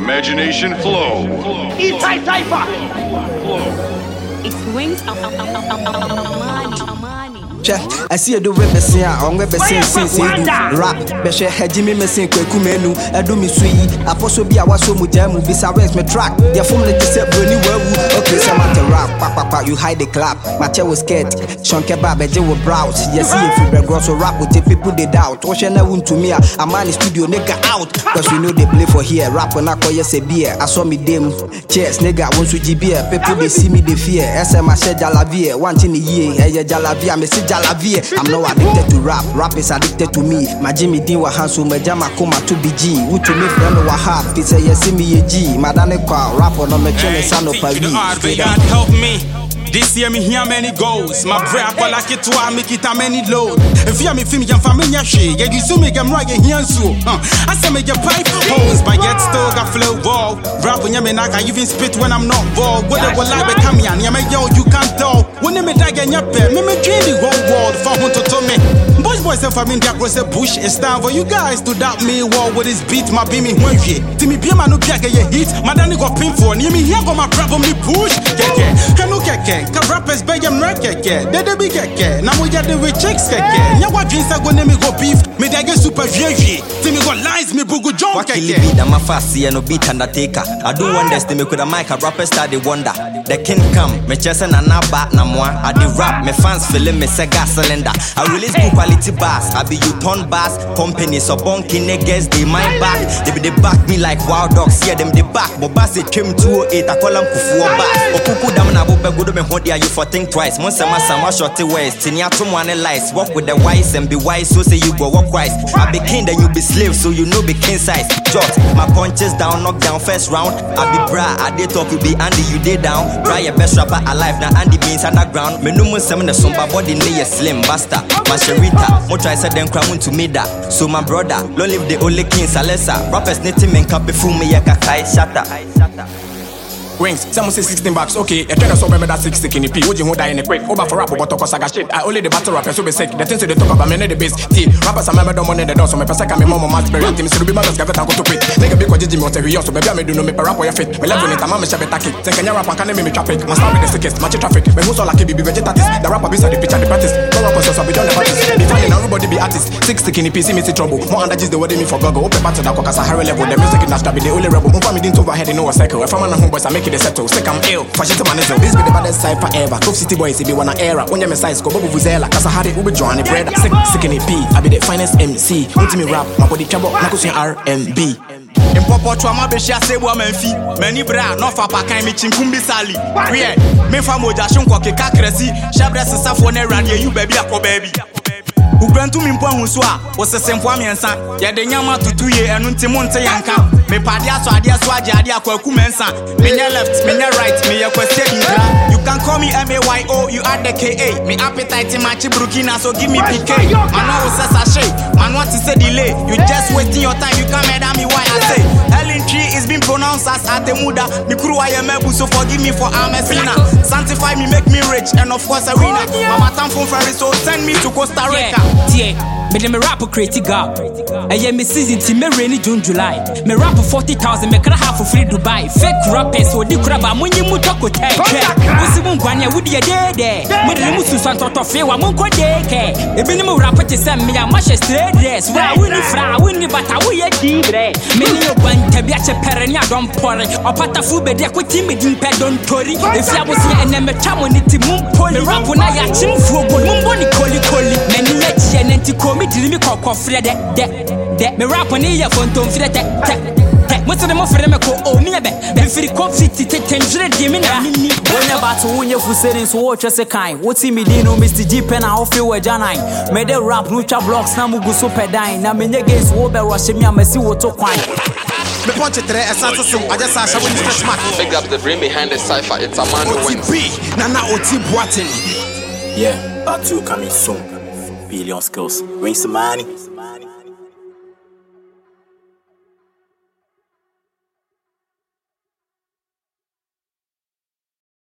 Imagination flow. Itai Taifa. It's wings of Amani. Hwɛ ɛsi edu wɛ bɛsi a ɔnwɛ bɛsi nsin si edu rap. Bɛhwɛ ɛgyi mi mɛsin kwaku mɛnu ɛdu mi so yi apɔso bi a waso mu gya mu bisa wɛns mi track. Yɛ fom ne ti sɛ broni wawu okay sɛ ma te rap. Kpakpakpa you hide the clap. Ma kyɛ wo skirt. Sɔnkɛ ba bɛgye wo browse. Yɛsi yɛ fi bɛgrɔ so rap with the people dey doubt. Wɔhwɛ na wu ntumi a amani studio nigga out. Cause we know they play for here. Rap na kɔyɛ sɛ beer asɔ mi dem cheers nigga wo nso gyi beer people dey see me dey fear. Ɛsɛ ma hyɛ jalavier wante ne yie ɛyɛ jalavia mesi jalavie i'm not addicted to rap. Rap is addicted to me. My me din wɔ ha so magya makoma to bi gyi wotumi frɛ me wɔ ha fi sɛ yɛse meyɛ gyi madane kwa rap no metwe ne sa no pa If the art help me. This year me hear many goals. My prayer for like it to I make it a many load. If you me film you for me she, yeah you see me get right here so. I say me get pipe holes, but yet still got flow ball. Rap when you me knock I even spit when I'm not ball. What it will like be come here, yeah me yo you can't tell. When me die get your pet, me me dream oh, the whole world for who to tell me. Boys boys if I'm in that cross a bush, it's time for you guys to doubt me. War with this beat, my beam me one year. Timmy be man no get your hit, my danny got pin for. Near me here go my on me push. Keke, kanu keke, ka rappers beg em rap keke. They they be keke, now we get the rich chicks keke. Nya what drinks I go name me go beef, me they get super vieille. Timmy go lines me bugu John Wakili keke. beat I'm a fast and no beat undertaker. I do wonders to me could a mic a rapper start the wonder. The king come, me chest and na bat na moi. I the rap, me fans feeling me say gas cylinder. I release good quality bass. I be you turn bass. Company so bunky niggas they my back. They be they back me like wild dogs. Yeah them they back. But bass it trim 208. I call them kufu bass. Okuku dam na bobe go do me hold ya you for think twice. Monsa masa ma shorty ways. Tinia to one lies. Walk with the wise and be wise. So say you go walk wise. I be king then you be slave. So you know be king size. Jot my punches down, knock down first round. I be bra, I did top, you be Andy, you did down. Try your best rapper alive. Now Andy means underground. Me no more seven the sumba body lay a slim basta. My sherita, mo try said them crown to me that. So my brother, don't leave the only king salesa. Rappers knitting men cap before me ya kakai shatter. Wings, someone say 16 bucks. Okay, a trainer so remember that 60 in the P. Would you hold in a quick? Over for rap, but talk saga shit. I only the battle rappers so be sick. The things they talk about, me the base. T. Rappers, I remember the money the door, so my person can be more match berry. Team so be my got to go to quit. Nigga, because Jimmy was a we also, baby, I do no me rap or your fit. Me left when it, I'm a shabby tacky. Say, can you rap and can me traffic? Must start with the sickest, match traffic. Me who's all like be vegetatis. The rapper be the picture, the practice. No rappers, so be done the practice. Be finding everybody be artist. 60 in the PC, me see trouble. More under the word me for Google. Open battle that caucus a higher level. The music industry be the only rebel. Move me didn't overhead in no cycle. If I'm on a homeboys, I make it a settle. Sick, I'm ill. Fashion man is This be the baddest cipher ever. Cove City boys, if you wanna era. When you're size, go Bobo Vuzela. Cause I had it, Uber Johnny bread. Sick, sick in the P. I be the finest MC. Won't me rap, my body trouble. Nakusin R&B. mpɔpɔ tɔ ma bɛhyia sɛ bua mamfi m'ani berɛ a na ɔfa pakan me kyinkum bi sali wiɛ memfa mogya hye nkɔ keka krɛsi hyɛ berɛ sesafoɔ no awurade ayi baabi akɔ baabi wokura ntumi mpo ahu so a wosese mpoa mmiɛnsa. Yɛde nyama tutu ye ɛno nti mo nte yɛnka mepade asɔ adeɛ so agye adeɛ akɔ aku mɛnsa menyɛ left menyɛ right meyɛ kwasie dinkra you can call me mayo you add the ka me appetite mache burkina so give me pk mano wo sɛ sahye mano te sɛ delay. You just wasting your time you can't murder Atemuda. Me crew I am able, so forgive me for Amesina. Sanctify me, make me rich, and of course a winner. Oh, Mama Tam from Ferry, so send me to Costa Rica. Yeah, yeah. mede me rap create gap ɛyɛ me season ti mɛwura ni june july. Me rap forty thousand mɛkra ha for free dubai. Fake rappers wɔdi kura ba mo nyi mu tɔko tɛɛ twɛ wosi mu nkwan yɛ deedɛ mo de. ne mu susan tɔtɔ fi wa mo nkɔ dee kɛ ebinom rap te sɛ mmea ma hyɛ straight dress. Wura wo ni fura ni bata wo yɛ dii brɛ me ne yɛ gbanta bi akyɛ pɛrɛ ne adɔn pɔre ɔpatafo bedi ɛko ti mi di mpɛ dɔn tori. Efi abosia ɛnɛ mɛtwa mo ne ti mu mpoli. Me rapo na yɛ akyinfuo bɔ mu mbɔ ni kolikoli. Kyɛ ne nti ko mi diri mi kɔkɔ frɛ dɛ dɛ dɛ. Me rap ni yɛ fontom frɛ tɛ tɛ tɛ. Mo sɛ mo frɛ me ko o mi yɛ bɛ. Me firi kofi ti tɛ tɛnjire di mi na mi ni. Wonya bato wonye fuseri nso wotwe se kan woti me din no Mr G pen a ofe wa janan me de rap no twa blocks na mugu so pedan na menye games wo be rush me amasi wo to kwan Me punch it there, and so I just saw Shabba Stretch Mark. Big up the brain behind the cipher. It's Amanda Wings. OTB, Nana OT Boatin. Yeah, part two coming soon. Billion skills. Wings some money.